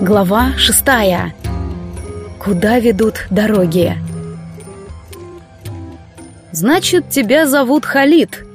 Глава шестая. Куда ведут дороги? «Значит, тебя зовут Халид?»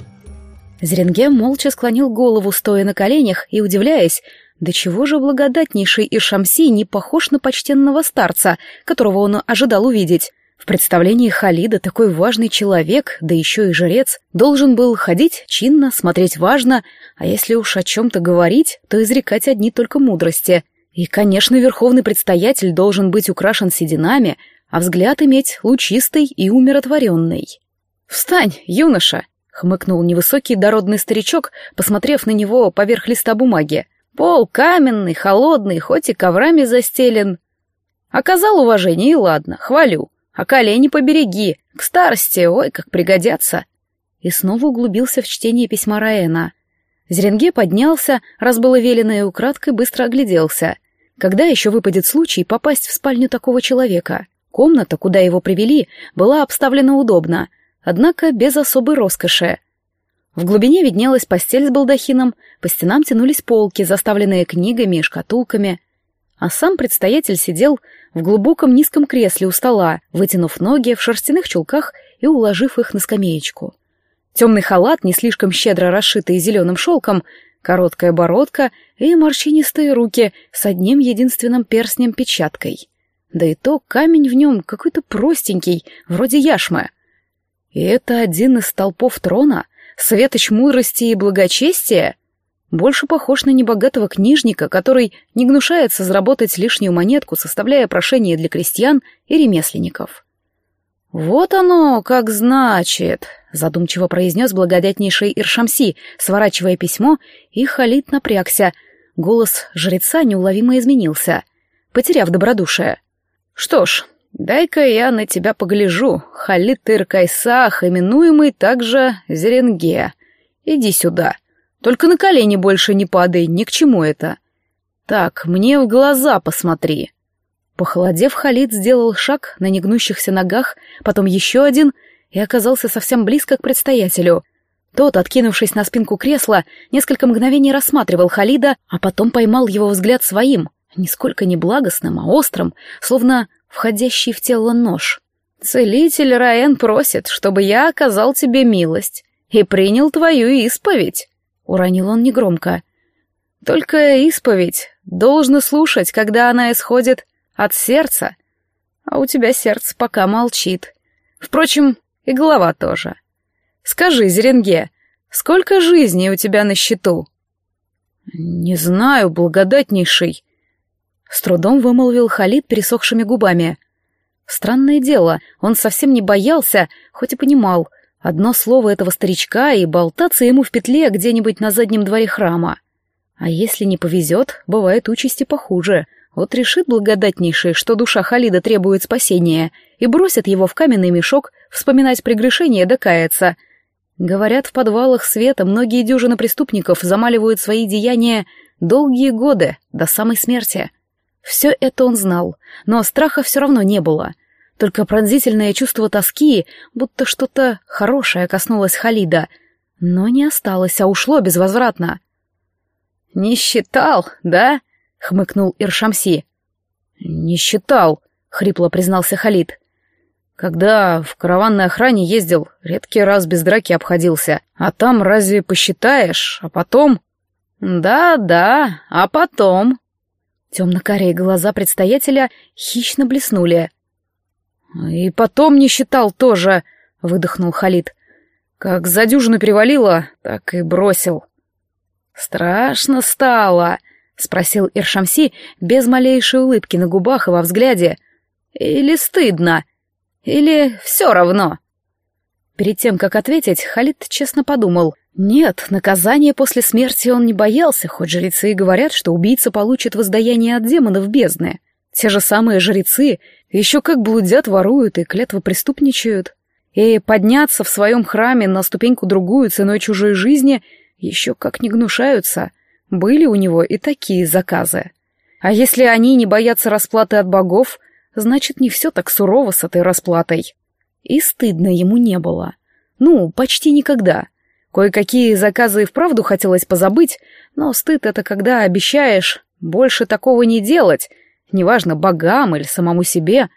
Зренге молча склонил голову, стоя на коленях и удивляясь, до чего же благодатнейший Иршамси не похож на почтенного старца, которого он ожидал увидеть. В представлении Халида такой важный человек, да еще и жрец, должен был ходить чинно, смотреть важно, а если уж о чем-то говорить, то изрекать одни только мудрости. И, конечно, верховный предстоятель должен быть украшен сединами, а взгляд иметь лучистый и умиротворенный. «Встань, юноша!» — хмыкнул невысокий дородный старичок, посмотрев на него поверх листа бумаги. «Пол каменный, холодный, хоть и коврами застелен. Оказал уважение, и ладно, хвалю. А колени побереги, к старости, ой, как пригодятся. И снова углубился в чтение письма Раэна. Зренге поднялся, раз было велено и украдкой быстро огляделся. Когда еще выпадет случай попасть в спальню такого человека? Комната, куда его привели, была обставлена удобно, однако без особой роскоши. В глубине виднелась постель с балдахином, по стенам тянулись полки, заставленные книгами и шкатулками а сам предстоятель сидел в глубоком низком кресле у стола, вытянув ноги в шерстяных чулках и уложив их на скамеечку. Темный халат, не слишком щедро расшитый зеленым шелком, короткая бородка и морщинистые руки с одним единственным перстнем-печаткой. Да и то камень в нем какой-то простенький, вроде яшмы. И это один из столпов трона, светоч мудрости и благочестия — больше похож на небогатого книжника, который не гнушается заработать лишнюю монетку, составляя прошение для крестьян и ремесленников. «Вот оно, как значит», — задумчиво произнес благодатнейший Иршамси, сворачивая письмо, и Халид напрягся. Голос жреца неуловимо изменился, потеряв добродушие. «Что ж, дай-ка я на тебя погляжу, Халид Иркайсах, именуемый также Зеренге. Иди сюда». Только на колени больше не падай, ни к чему это. Так, мне в глаза посмотри. Похолодев, Халид сделал шаг на негнущихся ногах, потом еще один и оказался совсем близко к предстоятелю. Тот, откинувшись на спинку кресла, несколько мгновений рассматривал Халида, а потом поймал его взгляд своим, нисколько не благостным, а острым, словно входящий в тело нож. «Целитель Раен просит, чтобы я оказал тебе милость и принял твою исповедь». Уронил он негромко. Только исповедь должна слушать, когда она исходит от сердца. А у тебя сердце пока молчит. Впрочем, и голова тоже. Скажи, Зеренге, сколько жизней у тебя на счету? Не знаю, благодатнейший. С трудом вымолвил Халид пересохшими губами. Странное дело, он совсем не боялся, хоть и понимал — Одно слово этого старичка и болтаться ему в петле где-нибудь на заднем дворе храма. А если не повезет, бывает участи похуже. Вот решит благодатнейший, что душа Халида требует спасения, и бросит его в каменный мешок вспоминать прегрешение да каяться. Говорят, в подвалах света многие дюжины преступников замаливают свои деяния долгие годы, до самой смерти. Все это он знал, но страха все равно не было — только пронзительное чувство тоски, будто что-то хорошее коснулось Халида, но не осталось, а ушло безвозвратно. «Не считал, да?» — хмыкнул Иршамси. «Не считал», — хрипло признался Халид. «Когда в караванной охране ездил, редкий раз без драки обходился. А там разве посчитаешь? А потом...» «Да-да, а потом...» Темно-карие глаза предстоятеля хищно блеснули. «И потом не считал тоже», — выдохнул Халид. «Как за дюжину перевалило, так и бросил». «Страшно стало», — спросил Иршамси без малейшей улыбки на губах и во взгляде. «Или стыдно? Или все равно?» Перед тем, как ответить, Халид честно подумал. Нет, наказание после смерти он не боялся, хоть жрецы и говорят, что убийца получит воздаяние от демонов бездны. Те же самые жрецы еще как блудят, воруют и клятво преступничают. И подняться в своем храме на ступеньку другую ценой чужой жизни еще как не гнушаются. Были у него и такие заказы. А если они не боятся расплаты от богов, значит, не все так сурово с этой расплатой. И стыдно ему не было. Ну, почти никогда. Кое-какие заказы и вправду хотелось позабыть, но стыд — это когда обещаешь больше такого не делать, неважно, богам или самому себе.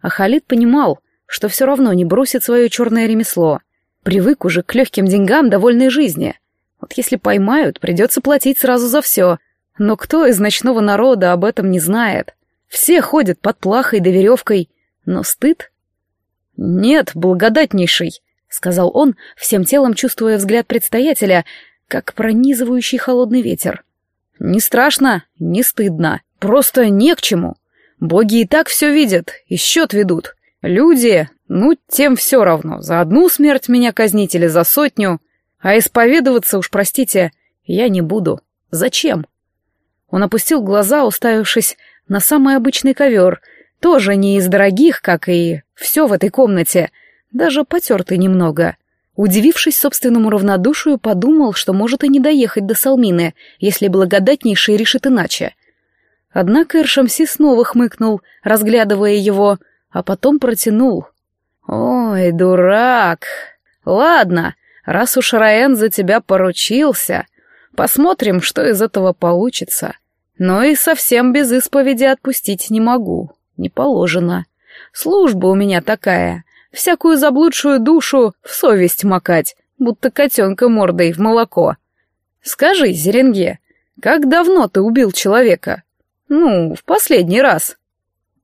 А Халид понимал, что все равно не бросит свое черное ремесло. Привык уже к легким деньгам довольной жизни. Вот если поймают, придется платить сразу за все. Но кто из ночного народа об этом не знает? Все ходят под плахой да веревкой, но стыд? Нет, благодатнейший, сказал он, всем телом чувствуя взгляд предстоятеля, как пронизывающий холодный ветер. Не страшно, не стыдно, просто не к чему. Боги и так все видят и счет ведут. Люди, ну, тем все равно, за одну смерть меня казнить или за сотню. А исповедоваться уж, простите, я не буду. Зачем? Он опустил глаза, уставившись на самый обычный ковер, тоже не из дорогих, как и все в этой комнате, даже потертый немного. Удивившись собственному равнодушию, подумал, что может и не доехать до Салмины, если благодатнейший решит иначе. Однако Эршамси снова хмыкнул, разглядывая его, а потом протянул. «Ой, дурак! Ладно, раз уж Раэн за тебя поручился, посмотрим, что из этого получится. Но и совсем без исповеди отпустить не могу, не положено. Служба у меня такая, всякую заблудшую душу в совесть макать, будто котенка мордой в молоко. Скажи, Зеренге, как давно ты убил человека? Ну, в последний раз.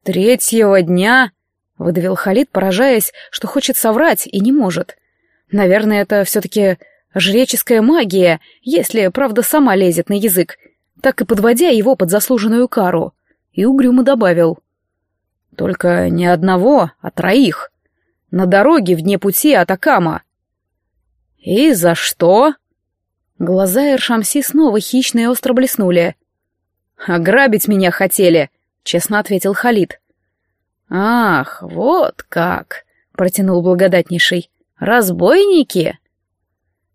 Третьего дня, — выдавил Халид, поражаясь, что хочет соврать и не может. Наверное, это все-таки жреческая магия, если правда сама лезет на язык, так и подводя его под заслуженную кару. И угрюмо добавил. Только не одного, а троих. На дороге в дне пути от Акама. «И за что?» Глаза Эршамси снова хищно и остро блеснули. «Ограбить меня хотели», — честно ответил Халид. «Ах, вот как!» — протянул благодатнейший. «Разбойники?»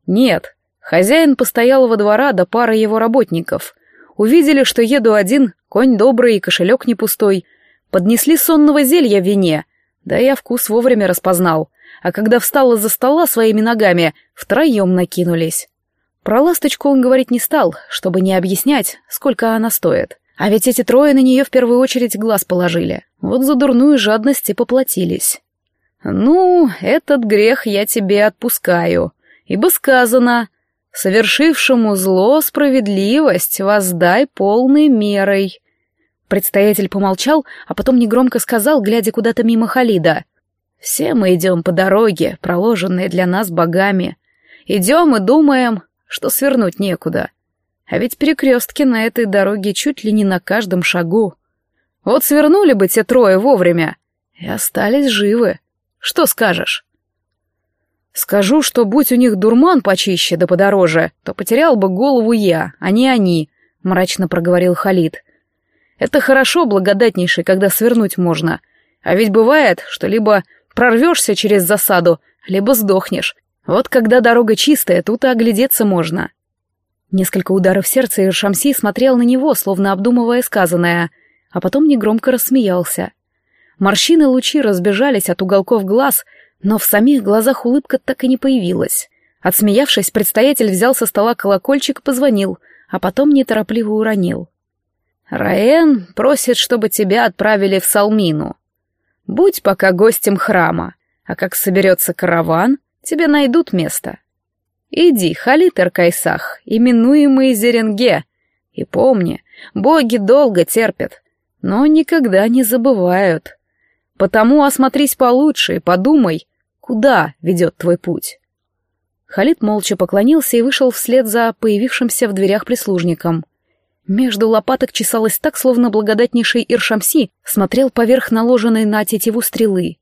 «Нет, хозяин постоялого двора да пара его работников. Увидели, что еду один, конь добрый и кошелек не пустой. Поднесли сонного зелья в вине, да я вкус вовремя распознал. А когда встала за стола своими ногами, втроем накинулись. Про ласточку он говорить не стал, чтобы не объяснять, сколько она стоит. А ведь эти трое на нее в первую очередь глаз положили. Вот за дурную жадность и поплатились. «Ну, этот грех я тебе отпускаю, ибо сказано, совершившему зло справедливость воздай полной мерой». Предстоятель помолчал, а потом негромко сказал, глядя куда-то мимо Халида. «Все мы идем по дороге, проложенной для нас богами. Идем и думаем, что свернуть некуда. А ведь перекрестки на этой дороге чуть ли не на каждом шагу. Вот свернули бы те трое вовремя и остались живы. Что скажешь? Скажу, что будь у них дурман почище да подороже, то потерял бы голову я, а не они, мрачно проговорил Халид. Это хорошо, благодатнейший, когда свернуть можно. А ведь бывает, что либо прорвешься через засаду, либо сдохнешь. Вот когда дорога чистая, тут и оглядеться можно. Несколько ударов сердца, и Шамси смотрел на него, словно обдумывая сказанное, а потом негромко рассмеялся. Морщины лучи разбежались от уголков глаз, но в самих глазах улыбка так и не появилась. Отсмеявшись, предстоятель взял со стола колокольчик и позвонил, а потом неторопливо уронил. «Раэн просит, чтобы тебя отправили в Салмину. Будь пока гостем храма, а как соберется караван, тебе найдут место. Иди, Халит Эркайсах, именуемый Зеренге, и помни, боги долго терпят, но никогда не забывают. Потому осмотрись получше и подумай, куда ведет твой путь. Халид молча поклонился и вышел вслед за появившимся в дверях прислужником. Между лопаток чесалось так, словно благодатнейший Иршамси смотрел поверх наложенной на тетиву стрелы.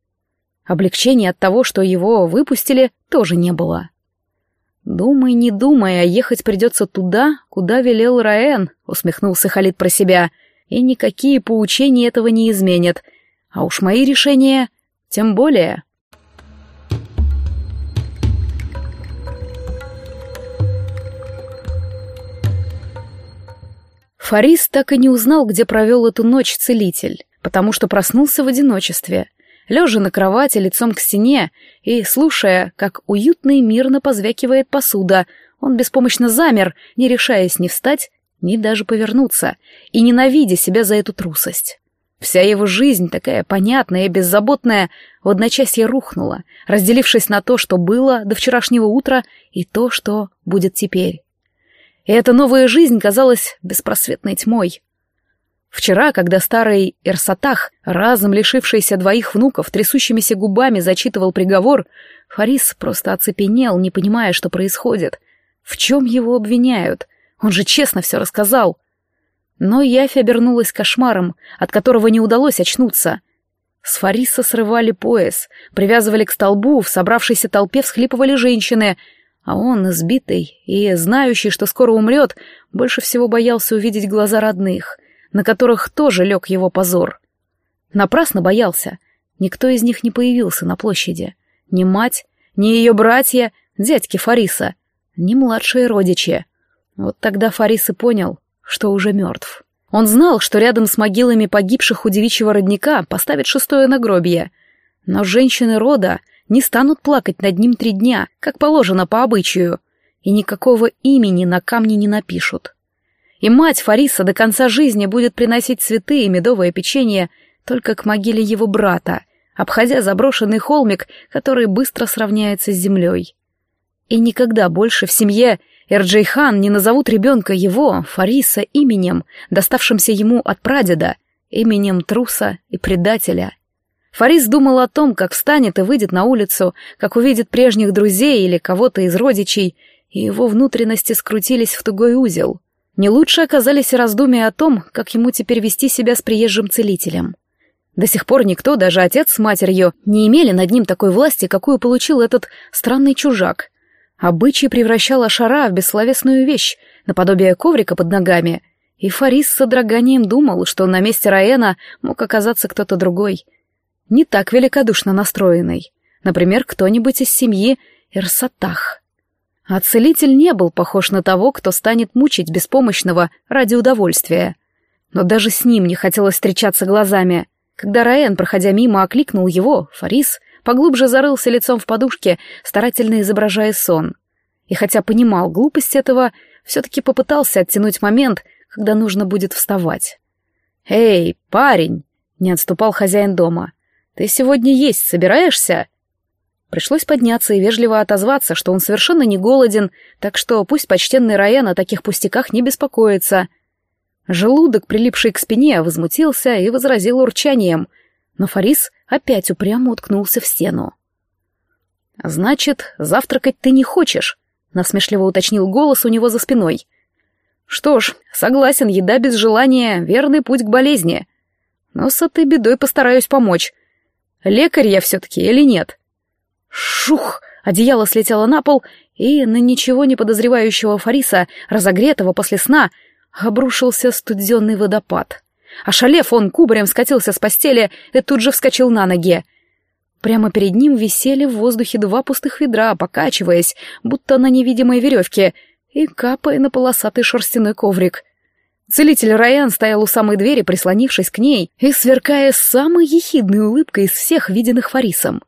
Облегчения от того, что его выпустили, тоже не было. «Думай, не думай, а ехать придется туда, куда велел Раэн», — усмехнулся Халид про себя. «И никакие поучения этого не изменят. А уж мои решения тем более». Фарис так и не узнал, где провел эту ночь целитель, потому что проснулся в одиночестве. Лежа на кровати лицом к стене и слушая, как уютно и мирно позвякивает посуда, он беспомощно замер, не решаясь ни встать, ни даже повернуться, и ненавидя себя за эту трусость. Вся его жизнь, такая понятная и беззаботная, в одночасье рухнула, разделившись на то, что было до вчерашнего утра, и то, что будет теперь. И эта новая жизнь казалась беспросветной тьмой. Вчера, когда старый Эрсатах, разом лишившийся двоих внуков, трясущимися губами зачитывал приговор, Фарис просто оцепенел, не понимая, что происходит. В чем его обвиняют? Он же честно все рассказал. Но Яфь обернулась кошмаром, от которого не удалось очнуться. С Фариса срывали пояс, привязывали к столбу, в собравшейся толпе всхлипывали женщины, а он, избитый и знающий, что скоро умрет, больше всего боялся увидеть глаза родных — на которых тоже лег его позор. Напрасно боялся. Никто из них не появился на площади. Ни мать, ни ее братья, дядьки Фариса, ни младшие родичи. Вот тогда Фарис и понял, что уже мертв. Он знал, что рядом с могилами погибших у девичьего родника поставят шестое нагробье. Но женщины рода не станут плакать над ним три дня, как положено по обычаю, и никакого имени на камне не напишут и мать Фариса до конца жизни будет приносить цветы и медовое печенье только к могиле его брата, обходя заброшенный холмик, который быстро сравняется с землей. И никогда больше в семье Эрджейхан не назовут ребенка его, Фариса, именем, доставшимся ему от прадеда, именем труса и предателя. Фарис думал о том, как встанет и выйдет на улицу, как увидит прежних друзей или кого-то из родичей, и его внутренности скрутились в тугой узел — не лучше оказались раздумья о том, как ему теперь вести себя с приезжим целителем. До сих пор никто, даже отец с матерью, не имели над ним такой власти, какую получил этот странный чужак. Обычай превращал Ашара в бессловесную вещь, наподобие коврика под ногами, и Фарис с содроганием думал, что на месте Раэна мог оказаться кто-то другой. Не так великодушно настроенный. Например, кто-нибудь из семьи Ирсатах. А целитель не был похож на того, кто станет мучить беспомощного ради удовольствия. Но даже с ним не хотелось встречаться глазами. Когда Раен, проходя мимо, окликнул его, Фарис поглубже зарылся лицом в подушке, старательно изображая сон. И хотя понимал глупость этого, все-таки попытался оттянуть момент, когда нужно будет вставать. «Эй, парень!» — не отступал хозяин дома. «Ты сегодня есть собираешься?» Пришлось подняться и вежливо отозваться, что он совершенно не голоден, так что пусть почтенный Райан о таких пустяках не беспокоится. Желудок, прилипший к спине, возмутился и возразил урчанием, но Фарис опять упрямо уткнулся в стену. «Значит, завтракать ты не хочешь?» — насмешливо уточнил голос у него за спиной. «Что ж, согласен, еда без желания — верный путь к болезни. Но с этой бедой постараюсь помочь. Лекарь я все-таки или нет?» Шух! Одеяло слетело на пол, и на ничего не подозревающего Фариса, разогретого после сна, обрушился студенный водопад. Ошалев, он кубарем скатился с постели и тут же вскочил на ноги. Прямо перед ним висели в воздухе два пустых ведра, покачиваясь, будто на невидимой веревке, и капая на полосатый шерстяной коврик. Целитель Райан стоял у самой двери, прислонившись к ней и сверкая самой ехидной улыбкой из всех виденных Фарисом.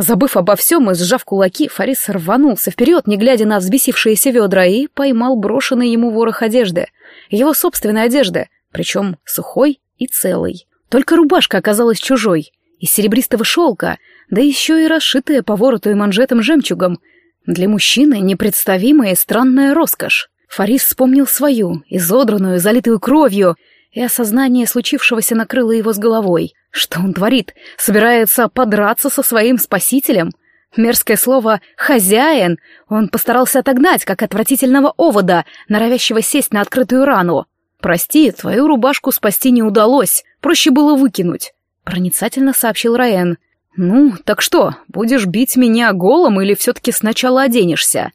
Забыв обо всем и сжав кулаки, Фарис рванулся вперед, не глядя на взбесившиеся ведра, и поймал брошенный ему ворох одежды. Его собственной одежды, причем сухой и целой. Только рубашка оказалась чужой, из серебристого шелка, да еще и расшитая по вороту и манжетам жемчугом. Для мужчины непредставимая и странная роскошь. Фарис вспомнил свою, изодранную, залитую кровью, и осознание случившегося накрыло его с головой. Что он творит? Собирается подраться со своим спасителем? Мерзкое слово «хозяин» он постарался отогнать, как отвратительного овода, норовящего сесть на открытую рану. «Прости, твою рубашку спасти не удалось, проще было выкинуть», — проницательно сообщил Раен. «Ну, так что, будешь бить меня голым или все-таки сначала оденешься?»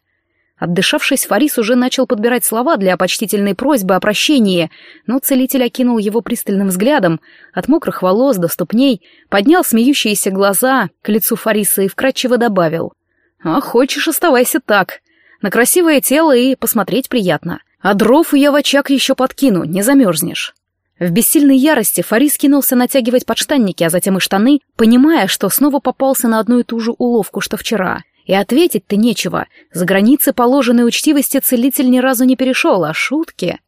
Отдышавшись, Фарис уже начал подбирать слова для почтительной просьбы о прощении, но целитель окинул его пристальным взглядом, от мокрых волос до ступней, поднял смеющиеся глаза к лицу Фариса и вкратчиво добавил. «А хочешь, оставайся так. На красивое тело и посмотреть приятно. А дров я в очаг еще подкину, не замерзнешь». В бессильной ярости Фарис кинулся натягивать подштанники, а затем и штаны, понимая, что снова попался на одну и ту же уловку, что вчера. И ответить-то нечего. За границы положенной учтивости целитель ни разу не перешел, а шутки...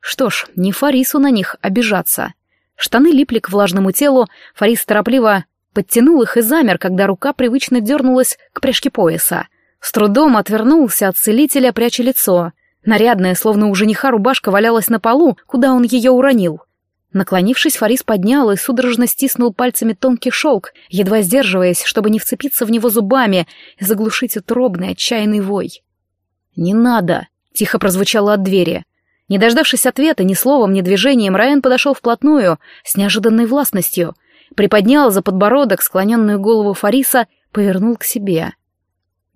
Что ж, не Фарису на них обижаться. Штаны липли к влажному телу, Фарис торопливо подтянул их и замер, когда рука привычно дернулась к пряжке пояса. С трудом отвернулся от целителя, пряча лицо. Нарядная, словно у жениха, рубашка валялась на полу, куда он ее уронил. Наклонившись, Фарис поднял и судорожно стиснул пальцами тонкий шелк, едва сдерживаясь, чтобы не вцепиться в него зубами и заглушить утробный отчаянный вой. «Не надо!» — тихо прозвучало от двери. Не дождавшись ответа ни словом, ни движением, Райан подошел вплотную, с неожиданной властностью, приподнял за подбородок склоненную голову Фариса, повернул к себе.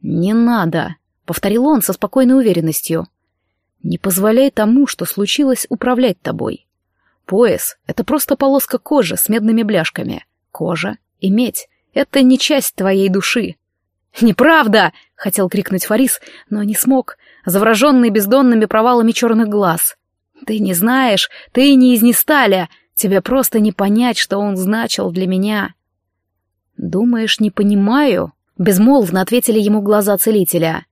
«Не надо!» — повторил он со спокойной уверенностью. Не позволяй тому, что случилось, управлять тобой. Пояс — это просто полоска кожи с медными бляшками. Кожа и медь — это не часть твоей души. «Неправда!» — хотел крикнуть Фарис, но не смог, завороженный бездонными провалами черных глаз. «Ты не знаешь, ты не из Несталя, тебе просто не понять, что он значил для меня». «Думаешь, не понимаю?» — безмолвно ответили ему глаза целителя.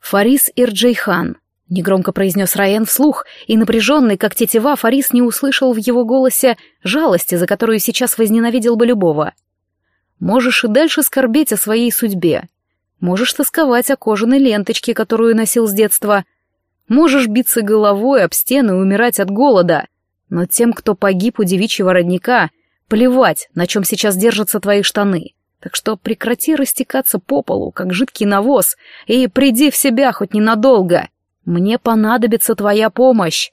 Фарис Ирджейхан, Негромко произнес Райан вслух, и напряженный, как тетива, Фарис не услышал в его голосе жалости, за которую сейчас возненавидел бы любого. «Можешь и дальше скорбеть о своей судьбе. Можешь тосковать о кожаной ленточке, которую носил с детства. Можешь биться головой об стену и умирать от голода. Но тем, кто погиб у девичьего родника, плевать, на чем сейчас держатся твои штаны. Так что прекрати растекаться по полу, как жидкий навоз, и приди в себя хоть ненадолго». Мне понадобится твоя помощь!»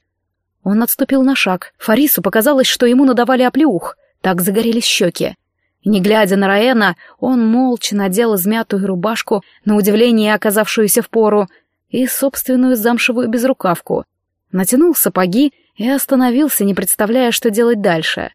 Он отступил на шаг. Фарису показалось, что ему надавали оплеух. Так загорелись щеки. не глядя на Раэна, он молча надел измятую рубашку, на удивление оказавшуюся в пору, и собственную замшевую безрукавку. Натянул сапоги и остановился, не представляя, что делать дальше.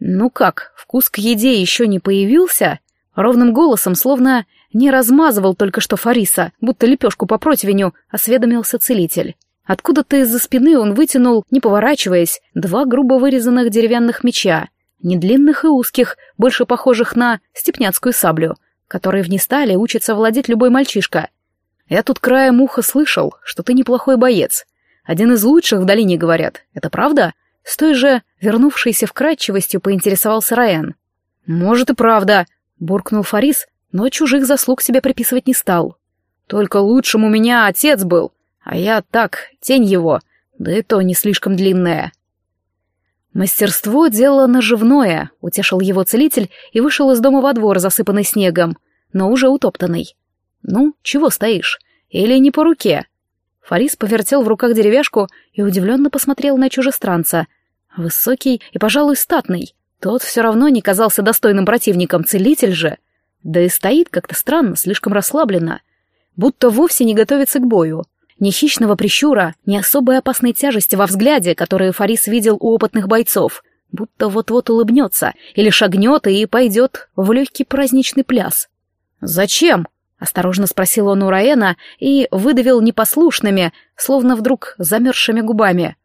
«Ну как, вкус к еде еще не появился?» Ровным голосом, словно не размазывал только что Фариса, будто лепешку по противеню, осведомился целитель. Откуда-то из-за спины он вытянул, не поворачиваясь, два грубо вырезанных деревянных меча, не длинных и узких, больше похожих на степняцкую саблю, которой в Нестале учится владеть любой мальчишка. Я тут краем уха слышал, что ты неплохой боец. Один из лучших в долине, говорят. Это правда? С той же, вернувшейся вкрадчивостью, поинтересовался Раен. «Может и правда», — буркнул Фарис, но чужих заслуг себе приписывать не стал. Только лучшим у меня отец был, а я так, тень его, да и то не слишком длинная. Мастерство — дело наживное, — утешил его целитель и вышел из дома во двор, засыпанный снегом, но уже утоптанный. Ну, чего стоишь? Или не по руке? Фарис повертел в руках деревяшку и удивленно посмотрел на чужестранца. Высокий и, пожалуй, статный. Тот все равно не казался достойным противником, целитель же. Да и стоит как-то странно, слишком расслабленно. Будто вовсе не готовится к бою. Ни хищного прищура, ни особой опасной тяжести во взгляде, которые Фарис видел у опытных бойцов. Будто вот-вот улыбнется или шагнет и пойдет в легкий праздничный пляс. «Зачем?» — осторожно спросил он у Раэна и выдавил непослушными, словно вдруг замерзшими губами.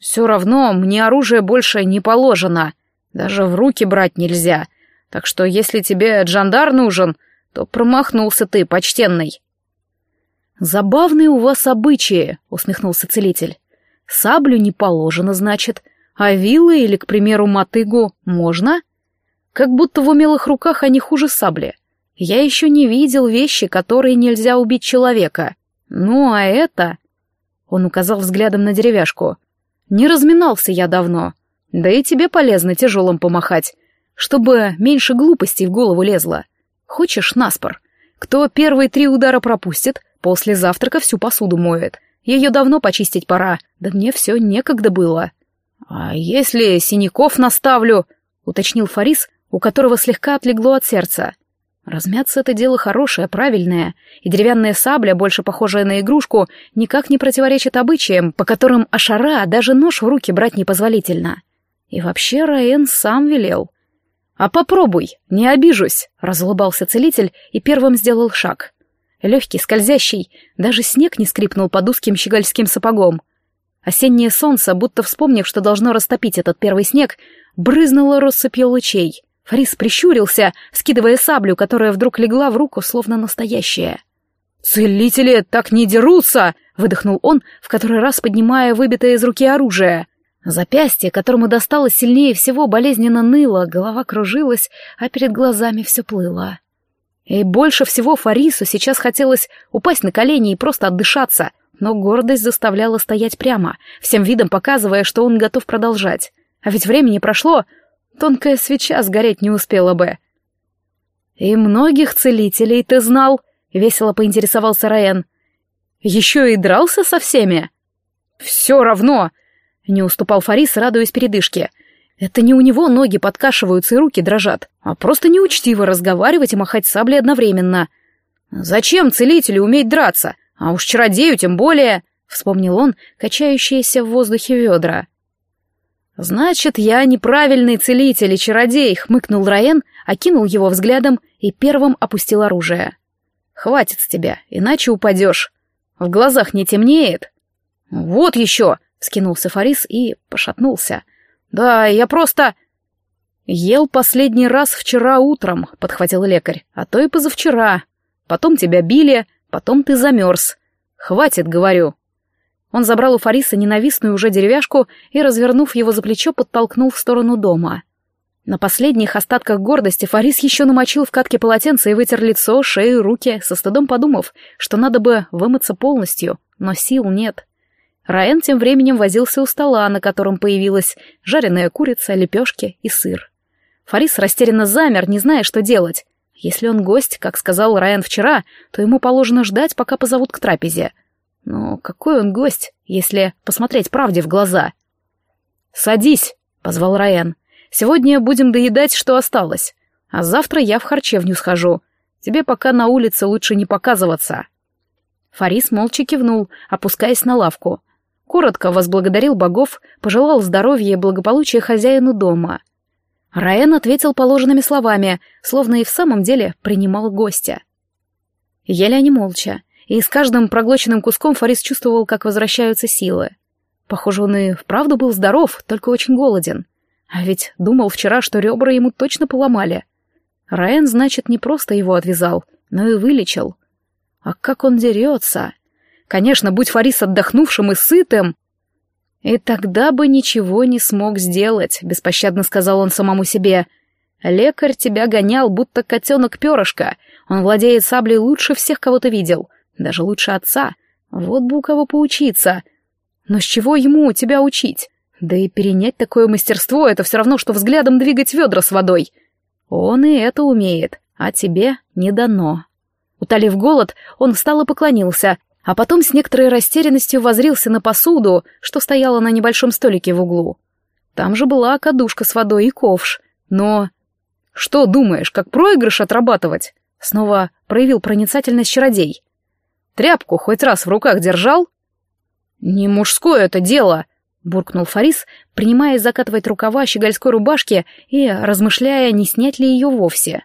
«Все равно мне оружие больше не положено. Даже в руки брать нельзя. Так что если тебе Джандар нужен, то промахнулся ты, почтенный». «Забавные у вас обычаи», — усмехнулся целитель. «Саблю не положено, значит, а вилы или, к примеру, мотыгу можно? Как будто в умелых руках они хуже сабли. Я еще не видел вещи, которые нельзя убить человека. Ну, а это...» Он указал взглядом на деревяшку. «Не разминался я давно. Да и тебе полезно тяжелым помахать чтобы меньше глупостей в голову лезло. Хочешь наспор? Кто первые три удара пропустит, после завтрака всю посуду моет. Ее давно почистить пора, да мне все некогда было. А если синяков наставлю, уточнил Фарис, у которого слегка отлегло от сердца. Размяться это дело хорошее, правильное, и деревянная сабля, больше похожая на игрушку, никак не противоречит обычаям, по которым Ашара даже нож в руки брать непозволительно. И вообще Раен сам велел. «А попробуй, не обижусь», — разулыбался целитель и первым сделал шаг. Легкий, скользящий, даже снег не скрипнул под узким щегольским сапогом. Осеннее солнце, будто вспомнив, что должно растопить этот первый снег, брызнуло россыпью лучей. Фарис прищурился, скидывая саблю, которая вдруг легла в руку, словно настоящая. «Целители так не дерутся!» — выдохнул он, в который раз поднимая выбитое из руки оружие. Запястье, которому досталось сильнее всего, болезненно ныло, голова кружилась, а перед глазами все плыло. И больше всего Фарису сейчас хотелось упасть на колени и просто отдышаться, но гордость заставляла стоять прямо, всем видом показывая, что он готов продолжать. А ведь времени прошло, тонкая свеча сгореть не успела бы. «И многих целителей ты знал?» — весело поинтересовался Раен. «Еще и дрался со всеми?» «Все равно!» — не уступал Фарис, радуясь передышке. «Это не у него ноги подкашиваются и руки дрожат, а просто неучтиво разговаривать и махать саблей одновременно. Зачем целителю уметь драться? А уж чародею тем более!» — вспомнил он, качающиеся в воздухе ведра. «Значит, я неправильный целитель и чародей», — хмыкнул Раен, окинул его взглядом и первым опустил оружие. Хватит с тебя, иначе упадешь. В глазах не темнеет. Вот еще, скинулся Фарис и пошатнулся. Да, я просто... Ел последний раз вчера утром, подхватил лекарь, а то и позавчера. Потом тебя били, потом ты замерз. Хватит, говорю. Он забрал у Фариса ненавистную уже деревяшку и, развернув его за плечо, подтолкнул в сторону дома. На последних остатках гордости Фарис еще намочил в катке полотенце и вытер лицо, шею, руки, со стыдом подумав, что надо бы вымыться полностью, но сил нет. Раен тем временем возился у стола, на котором появилась жареная курица, лепешки и сыр. Фарис растерянно замер, не зная, что делать. Если он гость, как сказал Раен вчера, то ему положено ждать, пока позовут к трапезе. Но какой он гость, если посмотреть правде в глаза? «Садись», — позвал Раен. Сегодня будем доедать, что осталось. А завтра я в харчевню схожу. Тебе пока на улице лучше не показываться». Фарис молча кивнул, опускаясь на лавку. Коротко возблагодарил богов, пожелал здоровья и благополучия хозяину дома. Раен ответил положенными словами, словно и в самом деле принимал гостя. Ели они молча, и с каждым проглоченным куском Фарис чувствовал, как возвращаются силы. Похоже, он и вправду был здоров, только очень голоден. А ведь думал вчера, что ребра ему точно поломали. Раен, значит, не просто его отвязал, но и вылечил. А как он дерется! Конечно, будь Фарис отдохнувшим и сытым... И тогда бы ничего не смог сделать, беспощадно сказал он самому себе. Лекарь тебя гонял, будто котенок перышко. Он владеет саблей лучше всех, кого ты видел. Даже лучше отца. Вот бы у кого поучиться. Но с чего ему тебя учить? Да и перенять такое мастерство — это все равно, что взглядом двигать ведра с водой. Он и это умеет, а тебе не дано. Утолив голод, он встал и поклонился, а потом с некоторой растерянностью возрился на посуду, что стояла на небольшом столике в углу. Там же была кадушка с водой и ковш. Но... Что думаешь, как проигрыш отрабатывать? Снова проявил проницательность чародей. Тряпку хоть раз в руках держал? Не мужское это дело, — буркнул Фарис, принимаясь закатывать рукава щегольской рубашки и размышляя, не снять ли ее вовсе.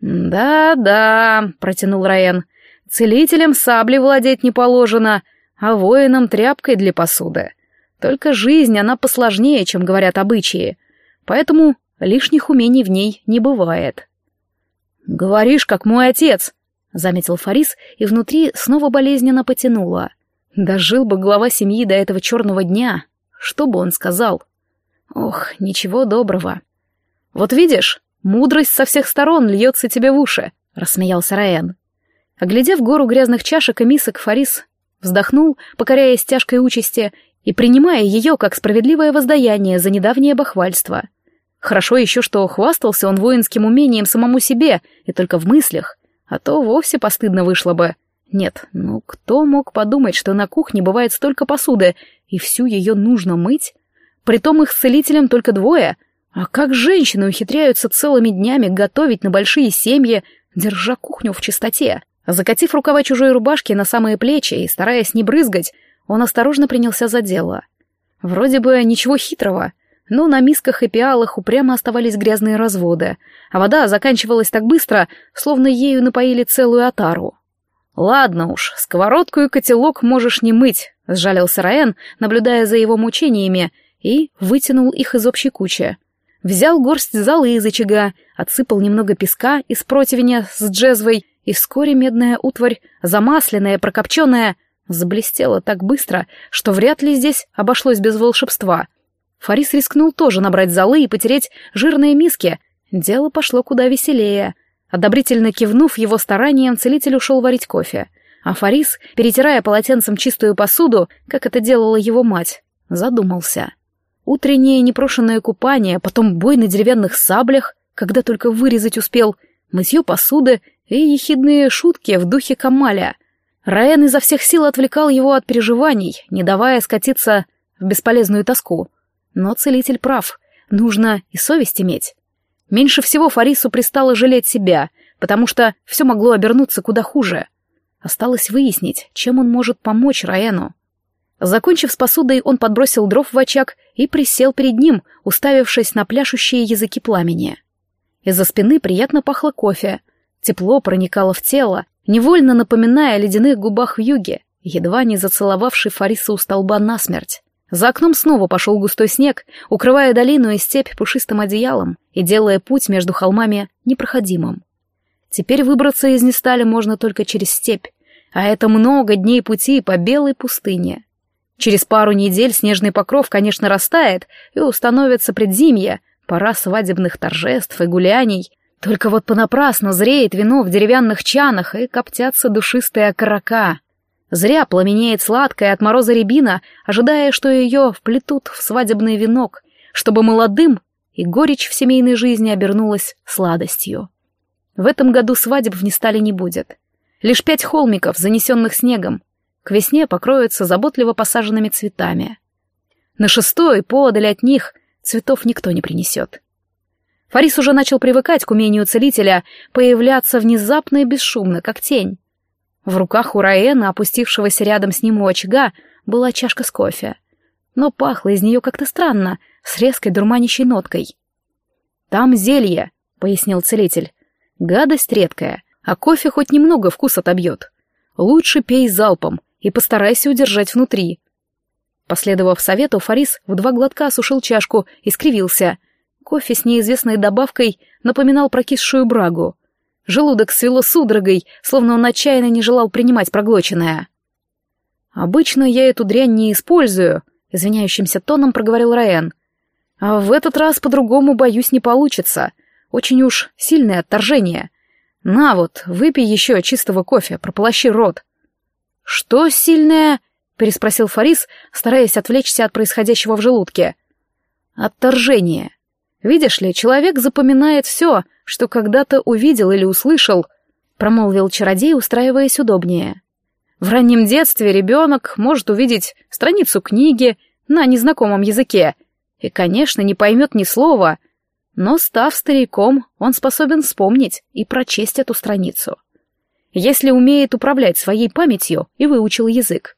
«Да-да», — протянул Раен, — «целителям сабли владеть не положено, а воинам тряпкой для посуды. Только жизнь, она посложнее, чем говорят обычаи, поэтому лишних умений в ней не бывает». «Говоришь, как мой отец», — заметил Фарис, и внутри снова болезненно потянуло — Дожил бы глава семьи до этого черного дня. Что бы он сказал? Ох, ничего доброго. Вот видишь, мудрость со всех сторон льется тебе в уши, рассмеялся Раен. Оглядев гору грязных чашек и мисок, Фарис вздохнул, покоряясь тяжкой участи и принимая ее как справедливое воздаяние за недавнее бахвальство. Хорошо еще, что хвастался он воинским умением самому себе, и только в мыслях, а то вовсе постыдно вышло бы. Нет, ну кто мог подумать, что на кухне бывает столько посуды, и всю ее нужно мыть? Притом их с целителем только двое. А как женщины ухитряются целыми днями готовить на большие семьи, держа кухню в чистоте? Закатив рукава чужой рубашки на самые плечи и стараясь не брызгать, он осторожно принялся за дело. Вроде бы ничего хитрого, но на мисках и пиалах упрямо оставались грязные разводы, а вода заканчивалась так быстро, словно ею напоили целую отару. «Ладно уж, сковородку и котелок можешь не мыть», — сжалился Раен, наблюдая за его мучениями, и вытянул их из общей кучи. Взял горсть золы из очага, отсыпал немного песка из противня с джезвой, и вскоре медная утварь, замасленная, прокопченная, заблестела так быстро, что вряд ли здесь обошлось без волшебства. Фарис рискнул тоже набрать золы и потереть жирные миски. Дело пошло куда веселее. Одобрительно кивнув его старанием, целитель ушел варить кофе. А Фарис, перетирая полотенцем чистую посуду, как это делала его мать, задумался. Утреннее непрошенное купание, потом бой на деревянных саблях, когда только вырезать успел, мытье посуды и ехидные шутки в духе Камаля. Раен изо всех сил отвлекал его от переживаний, не давая скатиться в бесполезную тоску. Но целитель прав, нужно и совесть иметь. Меньше всего Фарису пристало жалеть себя, потому что все могло обернуться куда хуже. Осталось выяснить, чем он может помочь Раэну. Закончив с посудой, он подбросил дров в очаг и присел перед ним, уставившись на пляшущие языки пламени. Из-за спины приятно пахло кофе. Тепло проникало в тело, невольно напоминая о ледяных губах в юге, едва не зацеловавший Фариса у столба насмерть. За окном снова пошел густой снег, укрывая долину и степь пушистым одеялом и делая путь между холмами непроходимым. Теперь выбраться из Нестали можно только через степь, а это много дней пути по белой пустыне. Через пару недель снежный покров, конечно, растает, и установится предзимье, пора свадебных торжеств и гуляний, только вот понапрасну зреет вино в деревянных чанах и коптятся душистые окорока. Зря пламенеет сладкая от мороза рябина, ожидая, что ее вплетут в свадебный венок, чтобы молодым и горечь в семейной жизни обернулась сладостью. В этом году свадеб в Нестале не будет. Лишь пять холмиков, занесенных снегом, к весне покроются заботливо посаженными цветами. На шестой, подаль от них, цветов никто не принесет. Фарис уже начал привыкать к умению целителя появляться внезапно и бесшумно, как тень. В руках у Раэна, опустившегося рядом с ним у очага, была чашка с кофе. Но пахло из нее как-то странно, с резкой дурманящей ноткой. «Там зелье», — пояснил целитель. «Гадость редкая, а кофе хоть немного вкус отобьет. Лучше пей залпом и постарайся удержать внутри». Последовав совету, Фарис в два глотка осушил чашку и скривился — Кофе с неизвестной добавкой напоминал прокисшую брагу. Желудок свело судорогой, словно он отчаянно не желал принимать проглоченное. «Обычно я эту дрянь не использую», — извиняющимся тоном проговорил Раен. «А в этот раз по-другому, боюсь, не получится. Очень уж сильное отторжение. На вот, выпей еще чистого кофе, прополощи рот». «Что сильное?» — переспросил Фарис, стараясь отвлечься от происходящего в желудке. «Отторжение», Видишь ли, человек запоминает все, что когда-то увидел или услышал, промолвил чародей, устраиваясь удобнее. В раннем детстве ребенок может увидеть страницу книги на незнакомом языке и, конечно, не поймет ни слова, но, став стариком, он способен вспомнить и прочесть эту страницу. Если умеет управлять своей памятью и выучил язык.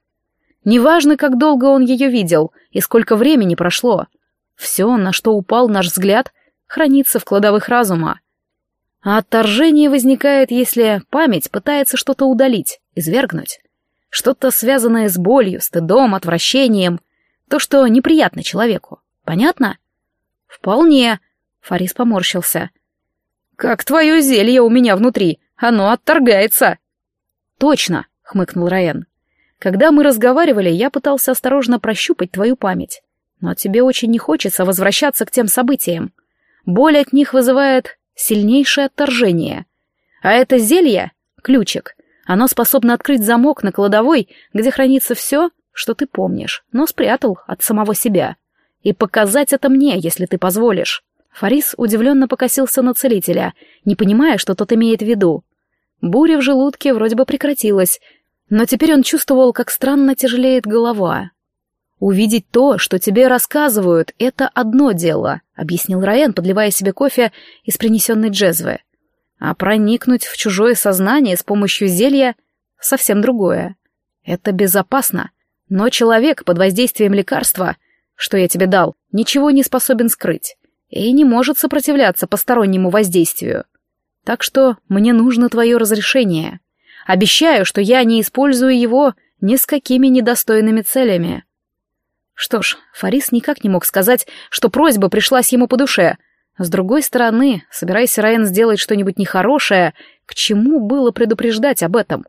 Неважно, как долго он ее видел и сколько времени прошло — все, на что упал наш взгляд, хранится в кладовых разума. А отторжение возникает, если память пытается что-то удалить, извергнуть. Что-то связанное с болью, стыдом, отвращением. То, что неприятно человеку. Понятно? Вполне. Фарис поморщился. Как твое зелье у меня внутри. Оно отторгается. Точно, хмыкнул Раен. Когда мы разговаривали, я пытался осторожно прощупать твою память. Но тебе очень не хочется возвращаться к тем событиям. Боль от них вызывает сильнейшее отторжение. А это зелье — ключик. Оно способно открыть замок на кладовой, где хранится все, что ты помнишь, но спрятал от самого себя. И показать это мне, если ты позволишь. Фарис удивленно покосился на целителя, не понимая, что тот имеет в виду. Буря в желудке вроде бы прекратилась, но теперь он чувствовал, как странно тяжелеет голова. «Увидеть то, что тебе рассказывают, это одно дело», — объяснил Райан, подливая себе кофе из принесенной джезвы. «А проникнуть в чужое сознание с помощью зелья — совсем другое. Это безопасно, но человек под воздействием лекарства, что я тебе дал, ничего не способен скрыть и не может сопротивляться постороннему воздействию. Так что мне нужно твое разрешение. Обещаю, что я не использую его ни с какими недостойными целями. Что ж, Фарис никак не мог сказать, что просьба пришлась ему по душе. С другой стороны, собираясь Раен сделать что-нибудь нехорошее, к чему было предупреждать об этом?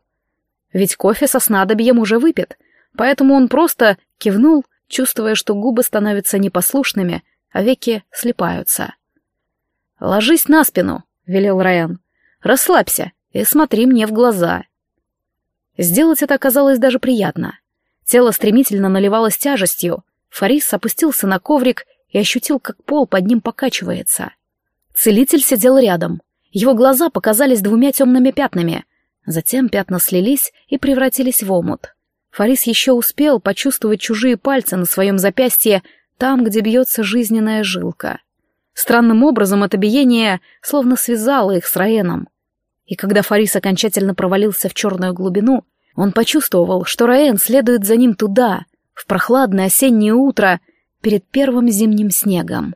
Ведь кофе со снадобьем уже выпит, поэтому он просто кивнул, чувствуя, что губы становятся непослушными, а веки слипаются. «Ложись на спину», — велел Райан. «Расслабься и смотри мне в глаза». Сделать это оказалось даже приятно. Тело стремительно наливалось тяжестью. Фарис опустился на коврик и ощутил, как пол под ним покачивается. Целитель сидел рядом. Его глаза показались двумя темными пятнами. Затем пятна слились и превратились в омут. Фарис еще успел почувствовать чужие пальцы на своем запястье, там, где бьется жизненная жилка. Странным образом это биение словно связало их с Раэном. И когда Фарис окончательно провалился в черную глубину, он почувствовал, что Раэн следует за ним туда, в прохладное осеннее утро, перед первым зимним снегом.